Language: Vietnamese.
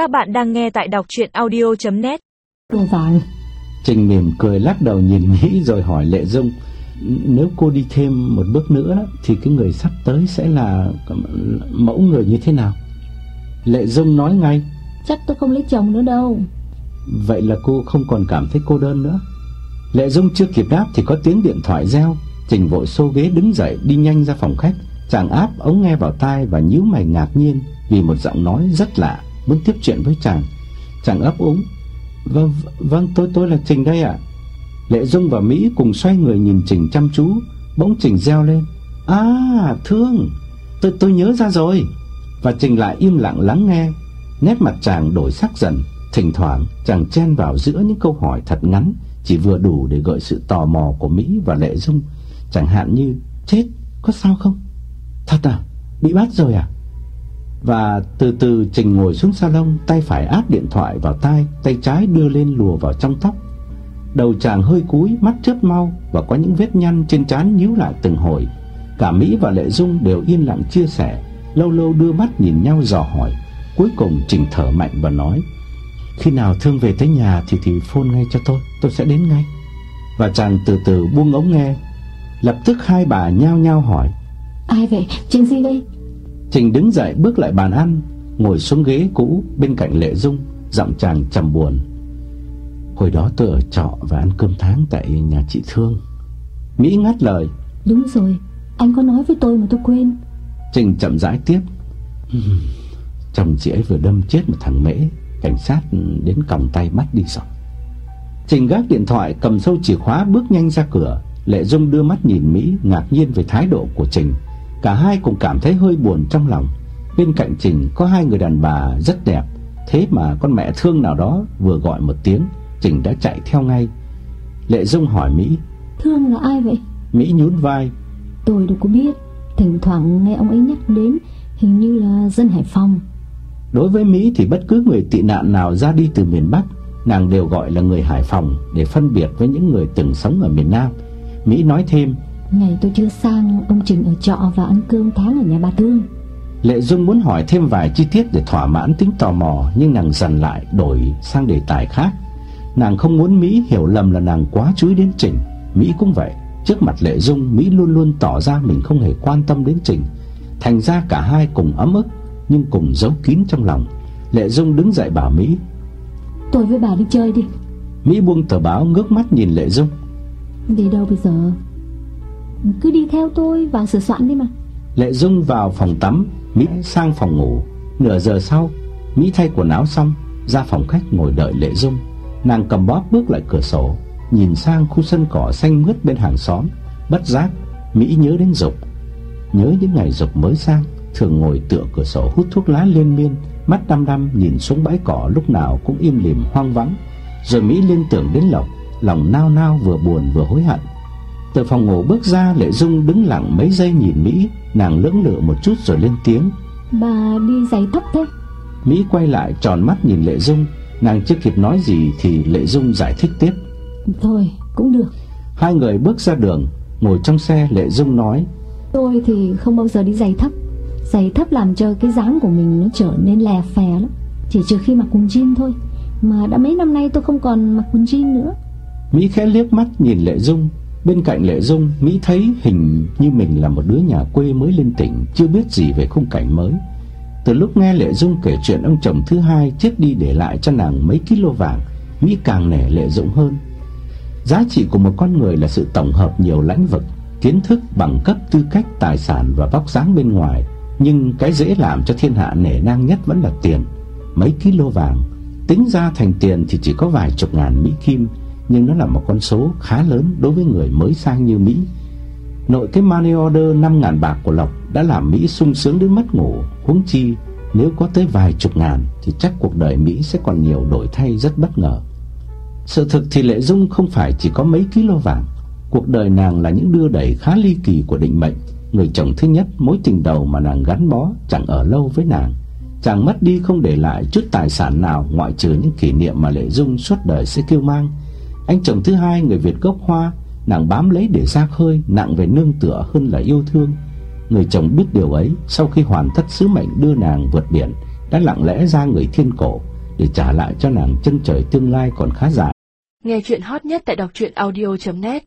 Các bạn đang nghe tại đọc chuyện audio.net Đồ vàng Trình mỉm cười lắc đầu nhìn Mỹ rồi hỏi Lệ Dung Nếu cô đi thêm một bước nữa Thì cái người sắp tới sẽ là mẫu người như thế nào? Lệ Dung nói ngay Chắc tôi không lấy chồng nữa đâu. Vậy là cô không còn cảm thấy cô đơn nữa. Lệ Dung chưa kịp đáp Thì có tiếng điện thoại reo. Trình vội xô ghế đứng dậy đi nhanh ra phòng khách. Chàng áp ống nghe vào tai và nhíu mày ngạc nhiên Vì một giọng nói rất lạ Muốn tiếp chuyện với chàng Chàng ấp úng. Vâng, vâng tôi tôi là Trình đây ạ. Lệ Dung và Mỹ cùng xoay người nhìn Trình chăm chú Bỗng Trình reo lên. À Thương Tôi tôi nhớ ra rồi. Và Trình lại im lặng lắng nghe. Nét mặt chàng đổi sắc dần. Thỉnh thoảng chàng chen vào giữa những câu hỏi thật ngắn Chỉ vừa đủ để gợi sự tò mò của Mỹ và Lệ Dung. Chẳng hạn như Chết, có sao không? Thật à, bị bắt rồi à? Và từ từ Trình ngồi xuống salon Tay phải áp điện thoại vào tai Tay trái đưa lên lùa vào trong tóc. Đầu chàng hơi cúi, mắt chớp mau Và có những vết nhăn trên trán nhíu lại từng hồi. Cả Mỹ và Lệ Dung đều yên lặng chia sẻ Lâu lâu đưa mắt nhìn nhau dò hỏi. Cuối cùng Trình thở mạnh và nói Khi nào Thương về tới nhà thì thì phone ngay cho tôi Tôi sẽ đến ngay. Và chàng từ từ buông ống nghe. Lập tức hai bà nhao nhao hỏi Ai vậy? Chuyện gì đây? Trình đứng dậy bước lại bàn ăn Ngồi xuống ghế cũ bên cạnh Lệ Dung Giọng chàng trầm buồn. Hồi đó tôi ở trọ và ăn cơm tháng tại nhà chị Thương. Mỹ ngắt lời. Đúng rồi, anh có nói với tôi mà tôi quên. Trình chậm rãi tiếp. Chồng chị ấy vừa đâm chết một thằng mễ Cảnh sát đến còng tay bắt đi rồi. Trình gác điện thoại cầm sâu chìa khóa bước nhanh ra cửa. Lệ Dung đưa mắt nhìn Mỹ ngạc nhiên về thái độ của Trình Cả hai cùng cảm thấy hơi buồn trong lòng. Bên cạnh Trình có hai người đàn bà rất đẹp. Thế mà con mẹ thương nào đó vừa gọi một tiếng Trình đã chạy theo ngay. Lệ Dung hỏi Mỹ Thương là ai vậy? Mỹ nhún vai Tôi đâu có biết. Thỉnh thoảng nghe ông ấy nhắc đến Hình như là dân Hải Phòng. Đối với Mỹ thì bất cứ người tị nạn nào ra đi từ miền Bắc Nàng đều gọi là người Hải Phòng Để phân biệt với những người từng sống ở miền Nam. Mỹ nói thêm Ngày tôi chưa sang Ông Trình ở trọ và ăn cơm tháng ở nhà bà Thương. Lệ Dung muốn hỏi thêm vài chi tiết để thỏa mãn tính tò mò Nhưng nàng dần lại đổi sang đề tài khác. Nàng không muốn Mỹ hiểu lầm là nàng quá chú ý đến Trình. Mỹ cũng vậy. Trước mặt Lệ Dung Mỹ luôn luôn tỏ ra mình không hề quan tâm đến Trình. Thành ra cả hai cùng ấm ức Nhưng cùng giấu kín trong lòng. Lệ Dung đứng dậy bảo Mỹ Tôi với bà đi chơi đi. Mỹ buông tờ báo ngước mắt nhìn Lệ Dung. Đi đâu bây giờ cứ đi theo tôi vào sửa soạn đi mà. Lệ Dung vào phòng tắm, Mỹ sang phòng ngủ. Nửa giờ sau, Mỹ thay quần áo xong, Ra phòng khách ngồi đợi Lệ Dung. Nàng cầm bóp bước lại cửa sổ, Nhìn sang khu sân cỏ xanh mướt bên hàng xóm. Bất giác, Mỹ nhớ đến Dục. Nhớ những ngày Dục mới sang, Thường ngồi tựa cửa sổ hút thuốc lá liên miên, Mắt đăm đăm nhìn xuống bãi cỏ Lúc nào cũng im lìm hoang vắng. Rồi Mỹ liên tưởng đến Lộc, Lòng nao nao vừa buồn vừa hối hận. Từ phòng ngủ bước ra Lệ Dung đứng lặng mấy giây nhìn Mỹ. Nàng lưỡng lự một chút rồi lên tiếng. Bà đi giày thấp thế Mỹ quay lại tròn mắt nhìn Lệ Dung. Nàng chưa kịp nói gì Thì Lệ Dung giải thích tiếp. Thôi cũng được. Hai người bước ra đường. Ngồi trong xe Lệ Dung nói. Tôi thì không bao giờ đi giày thấp. Giày thấp làm cho cái dáng của mình nó trở nên lè phè lắm. Chỉ trừ khi mặc quần jean thôi. Mà đã mấy năm nay tôi không còn mặc quần jean nữa. Mỹ khẽ liếc mắt nhìn Lệ Dung Bên cạnh Lệ Dung Mỹ thấy hình như mình là một đứa nhà quê mới lên tỉnh Chưa biết gì về khung cảnh mới. Từ lúc nghe Lệ Dung kể chuyện ông chồng thứ hai Chết đi để lại cho nàng mấy kilo vàng Mỹ càng nể Lệ Dung hơn. Giá trị của một con người là sự tổng hợp nhiều lãnh vực Kiến thức, bằng cấp, tư cách, tài sản và vóc dáng bên ngoài. Nhưng cái dễ làm cho thiên hạ nể nang nhất vẫn là tiền. Mấy kilo vàng Tính ra thành tiền thì chỉ có vài chục ngàn Mỹ Kim. Nhưng nó là một con số khá lớn đối với người mới sang như Mỹ. Nội cái money order 5 ngàn bạc của Lộc đã làm Mỹ sung sướng đến mất ngủ. Huống chi, nếu có tới vài chục ngàn Thì chắc cuộc đời Mỹ sẽ còn nhiều đổi thay rất bất ngờ. Sự thực thì Lệ Dung không phải chỉ có mấy kilo vàng. Cuộc đời nàng là những đưa đẩy khá ly kỳ của định mệnh. Người chồng thứ nhất, mối tình đầu mà nàng gắn bó, Chẳng ở lâu với nàng. Chàng mất đi không để lại chút tài sản nào, Ngoại trừ những kỷ niệm mà Lệ Dung suốt đời sẽ kêu mang. Anh chồng thứ hai người Việt gốc Hoa, Nàng bám lấy để ra khơi Nặng về nương tựa hơn là yêu thương Người chồng biết điều ấy Sau khi hoàn tất sứ mệnh đưa nàng vượt biển, Đã lặng lẽ ra người thiên cổ để trả lại cho nàng chân trời tương lai còn khá dài. Nghe chuyện hot nhất tại đọc truyện audio.net